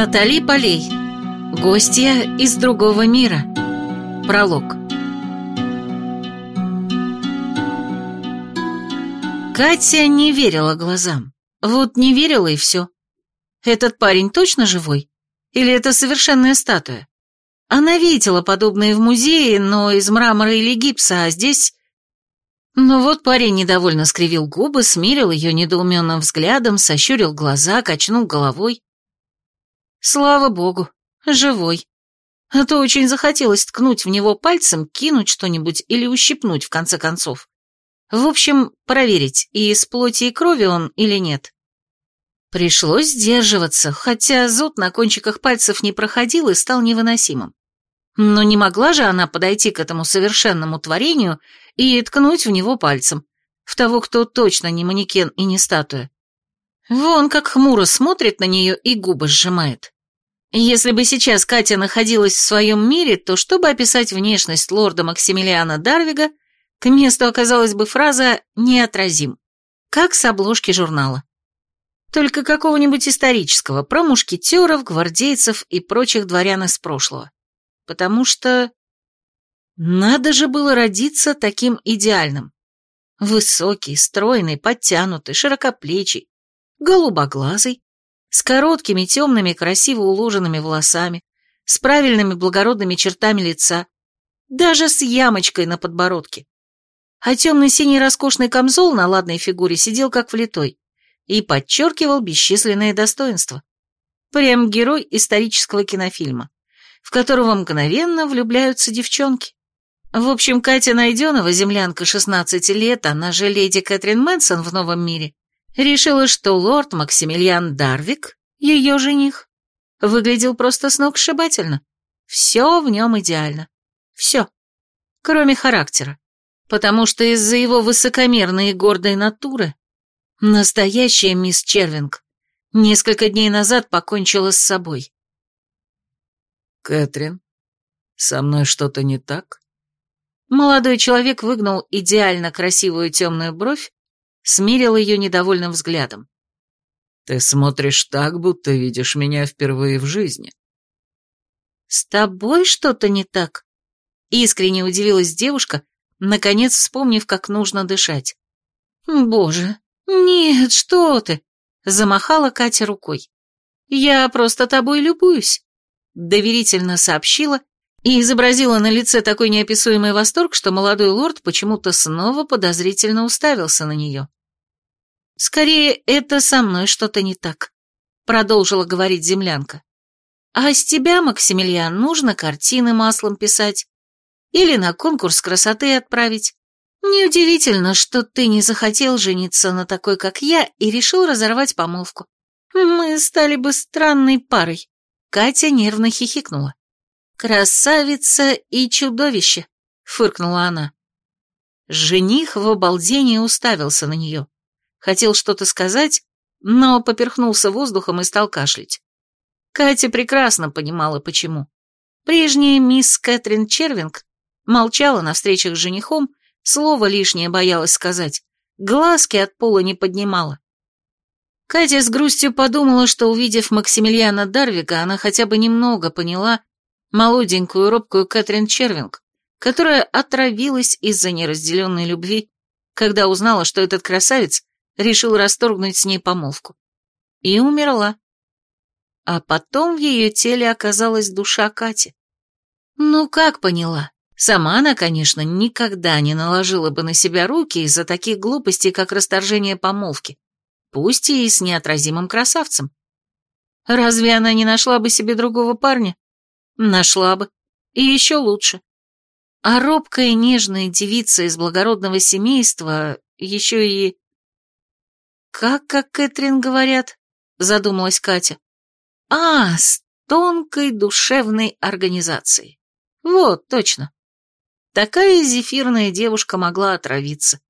Натали Полей. Гостья из другого мира. Пролог. Катя не верила глазам. Вот не верила и все. Этот парень точно живой? Или это совершенная статуя? Она видела подобные в музее, но из мрамора или гипса, а здесь... Но вот парень недовольно скривил губы, смирил ее недоуменным взглядом, сощурил глаза, качнул головой. Слава богу, живой. А то очень захотелось ткнуть в него пальцем, кинуть что-нибудь или ущипнуть, в конце концов. В общем, проверить, и из плоти и крови он или нет. Пришлось сдерживаться, хотя зуд на кончиках пальцев не проходил и стал невыносимым. Но не могла же она подойти к этому совершенному творению и ткнуть в него пальцем, в того, кто точно не манекен и не статуя. Вон как хмуро смотрит на нее и губы сжимает. Если бы сейчас Катя находилась в своем мире, то чтобы описать внешность лорда Максимилиана Дарвига, к месту оказалась бы фраза «неотразим», как с обложки журнала. Только какого-нибудь исторического, про мушкетеров, гвардейцев и прочих дворян из прошлого. Потому что... Надо же было родиться таким идеальным. Высокий, стройный, подтянутый, широкоплечий, голубоглазый, с короткими, темными, красиво уложенными волосами, с правильными благородными чертами лица, даже с ямочкой на подбородке. А темный-синий роскошный камзол на ладной фигуре сидел как влитой и подчеркивал бесчисленные достоинства. Прям герой исторического кинофильма, в которого мгновенно влюбляются девчонки. В общем, Катя Найденова, землянка 16 лет, она же леди Кэтрин Мэнсон в новом мире, решила, что лорд Максимилиан Дарвик, ее жених, выглядел просто сногсшибательно. Все в нем идеально. Все. Кроме характера. Потому что из-за его высокомерной и гордой натуры настоящая мисс Червинг несколько дней назад покончила с собой. «Кэтрин, со мной что-то не так?» Молодой человек выгнул идеально красивую темную бровь смирил ее недовольным взглядом. «Ты смотришь так, будто видишь меня впервые в жизни». «С тобой что-то не так?» Искренне удивилась девушка, наконец вспомнив, как нужно дышать. «Боже, нет, что ты!» Замахала Катя рукой. «Я просто тобой любуюсь», — доверительно сообщила и изобразила на лице такой неописуемый восторг, что молодой лорд почему-то снова подозрительно уставился на нее. «Скорее, это со мной что-то не так», — продолжила говорить землянка. «А с тебя, Максимилиан, нужно картины маслом писать или на конкурс красоты отправить. Неудивительно, что ты не захотел жениться на такой, как я, и решил разорвать помолвку. Мы стали бы странной парой». Катя нервно хихикнула. «Красавица и чудовище!» — фыркнула она. Жених в обалдении уставился на нее. Хотел что-то сказать, но поперхнулся воздухом и стал кашлять. Катя прекрасно понимала, почему. Прежняя мисс Кэтрин Червинг молчала на встречах с женихом, слово лишнее боялась сказать, глазки от пола не поднимала. Катя с грустью подумала, что, увидев Максимилиана Дарвика, она хотя бы немного поняла, молоденькую робкую Кэтрин Червинг, которая отравилась из-за неразделенной любви, когда узнала, что этот красавец решил расторгнуть с ней помолвку. И умерла. А потом в ее теле оказалась душа Кати. Ну, как поняла? Сама она, конечно, никогда не наложила бы на себя руки из-за таких глупостей, как расторжение помолвки, пусть и с неотразимым красавцем. Разве она не нашла бы себе другого парня? Нашла бы. И еще лучше. А робкая нежная девица из благородного семейства еще и... Как, как Кэтрин говорят, задумалась Катя. А, с тонкой душевной организацией. Вот, точно. Такая зефирная девушка могла отравиться.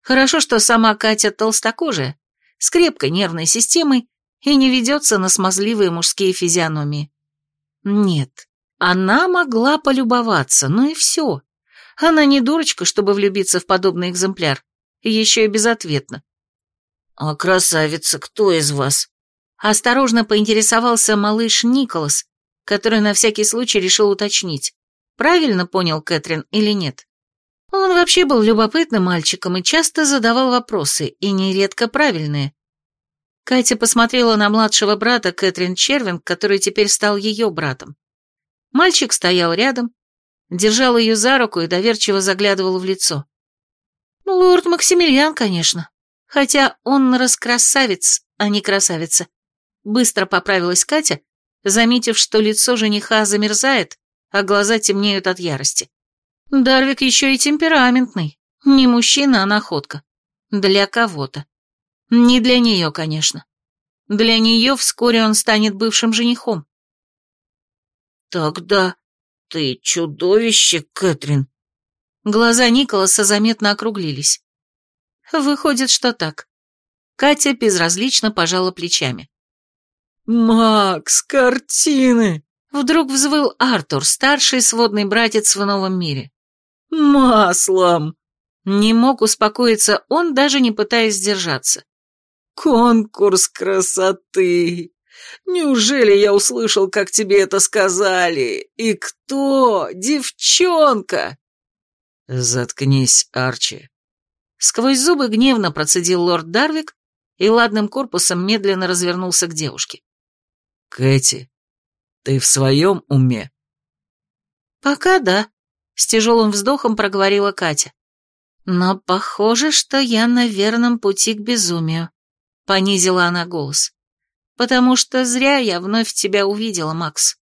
Хорошо, что сама Катя толстокожая, с крепкой нервной системой и не ведется на смазливые мужские физиономии. Нет, она могла полюбоваться, ну и все. Она не дурочка, чтобы влюбиться в подобный экземпляр, еще и безответно. «А красавица кто из вас?» Осторожно поинтересовался малыш Николас, который на всякий случай решил уточнить, правильно понял Кэтрин или нет. Он вообще был любопытным мальчиком и часто задавал вопросы, и нередко правильные. Катя посмотрела на младшего брата Кэтрин Червинг, который теперь стал ее братом. Мальчик стоял рядом, держал ее за руку и доверчиво заглядывал в лицо. Ну, лорд Максимилиан, конечно. Хотя он раскрасавец, а не красавица. Быстро поправилась Катя, заметив, что лицо жениха замерзает, а глаза темнеют от ярости. Дарвик еще и темпераментный. Не мужчина, а находка. Для кого-то. Не для нее, конечно. Для нее вскоре он станет бывшим женихом. «Тогда ты чудовище, Кэтрин!» Глаза Николаса заметно округлились. Выходит, что так. Катя безразлично пожала плечами. «Макс, картины!» Вдруг взвыл Артур, старший сводный братец в новом мире. «Маслом!» Не мог успокоиться он, даже не пытаясь сдержаться. «Конкурс красоты! Неужели я услышал, как тебе это сказали? И кто? Девчонка!» «Заткнись, Арчи!» Сквозь зубы гневно процедил лорд Дарвик и ладным корпусом медленно развернулся к девушке. «Кэти, ты в своем уме?» «Пока да», — с тяжелым вздохом проговорила Катя. «Но похоже, что я на верном пути к безумию», — понизила она голос. «Потому что зря я вновь тебя увидела, Макс».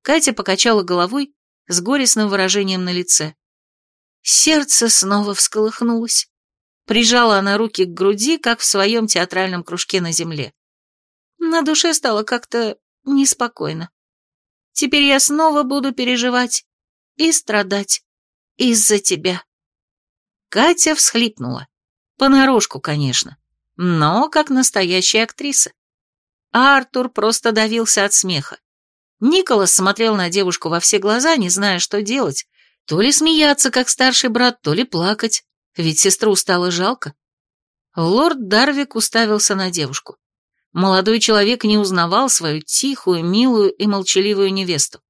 Катя покачала головой с горестным выражением на лице. Сердце снова всколыхнулось. Прижала она руки к груди, как в своем театральном кружке на земле. На душе стало как-то неспокойно. Теперь я снова буду переживать и страдать из-за тебя. Катя всхлипнула. Понарошку, конечно, но как настоящая актриса. Артур просто давился от смеха. Николас смотрел на девушку во все глаза, не зная, что делать. То ли смеяться, как старший брат, то ли плакать, ведь сестру стало жалко. Лорд Дарвик уставился на девушку. Молодой человек не узнавал свою тихую, милую и молчаливую невесту.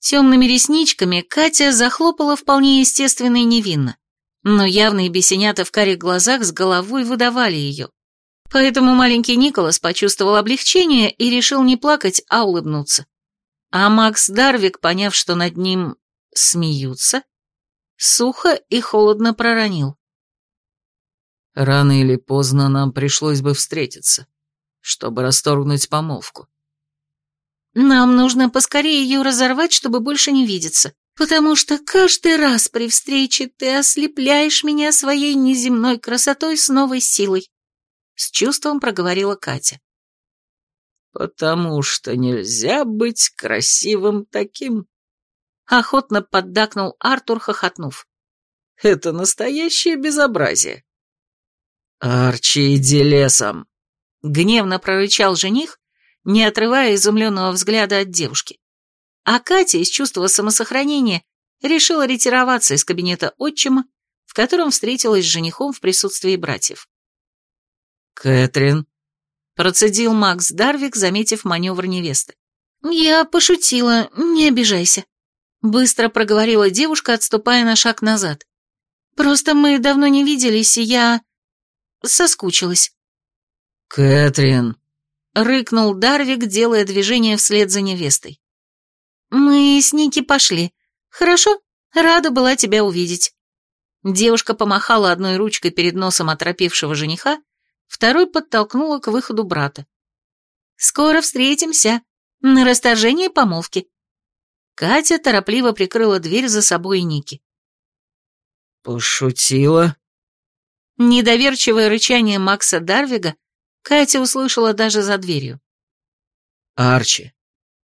Темными ресничками Катя захлопала вполне естественно и невинно, но явные бесенята в карих глазах с головой выдавали ее. Поэтому маленький Николас почувствовал облегчение и решил не плакать, а улыбнуться. А Макс Дарвик, поняв, что над ним смеются, сухо и холодно проронил. «Рано или поздно нам пришлось бы встретиться, чтобы расторгнуть помолвку. Нам нужно поскорее ее разорвать, чтобы больше не видеться, потому что каждый раз при встрече ты ослепляешь меня своей неземной красотой с новой силой», — с чувством проговорила Катя. «Потому что нельзя быть красивым таким», — охотно поддакнул Артур, хохотнув. «Это настоящее безобразие». «Арчи, иди лесом!» — гневно прорычал жених, не отрывая изумленного взгляда от девушки. А Катя из чувства самосохранения решила ретироваться из кабинета отчима, в котором встретилась с женихом в присутствии братьев. «Кэтрин», — процедил Макс Дарвик, заметив маневр невесты. «Я пошутила, не обижайся», — быстро проговорила девушка, отступая на шаг назад. «Просто мы давно не виделись, и я... соскучилась». «Кэтрин», Рыкнул Дарвик, делая движение вслед за невестой. «Мы с Ники пошли. Хорошо? Рада была тебя увидеть». Девушка помахала одной ручкой перед носом оторопевшего жениха, второй подтолкнула к выходу брата. «Скоро встретимся. На расторжении помолвки». Катя торопливо прикрыла дверь за собой Ники. «Пошутила?» Недоверчивое рычание Макса Дарвига Катя услышала даже за дверью. «Арчи,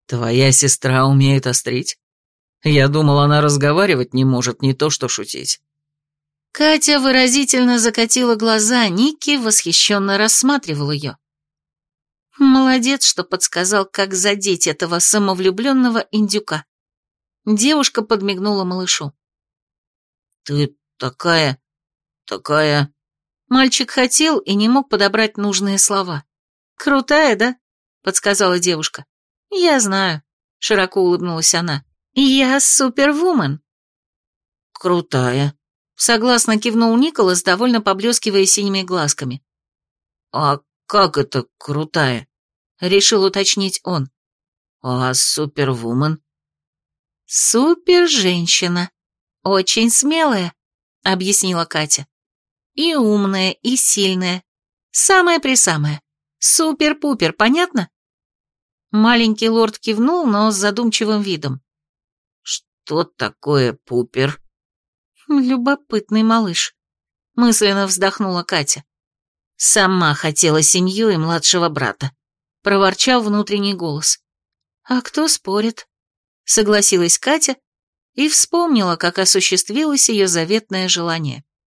твоя сестра умеет острить? Я думал, она разговаривать не может, не то что шутить». Катя выразительно закатила глаза, Ники восхищенно рассматривал ее. Молодец, что подсказал, как задеть этого самовлюбленного индюка. Девушка подмигнула малышу. «Ты такая... такая...» Мальчик хотел и не мог подобрать нужные слова. Крутая, да? — подсказала девушка. «Я знаю», — широко улыбнулась она. «Я супервумен». «Крутая», — согласно кивнул Николас, довольно поблескивая синими глазками. «А как это крутая?» — решил уточнить он. «А супервумен?» «Супер-женщина. Очень смелая», — объяснила Катя. «И умная, и сильная. Самое-присамое. Супер-пупер, понятно?» Маленький лорд кивнул, но с задумчивым видом. «Что такое пупер?» «Любопытный малыш», — мысленно вздохнула Катя. «Сама хотела семью и младшего брата», — проворчал внутренний голос. «А кто спорит?» — согласилась Катя и вспомнила, как осуществилось ее заветное желание.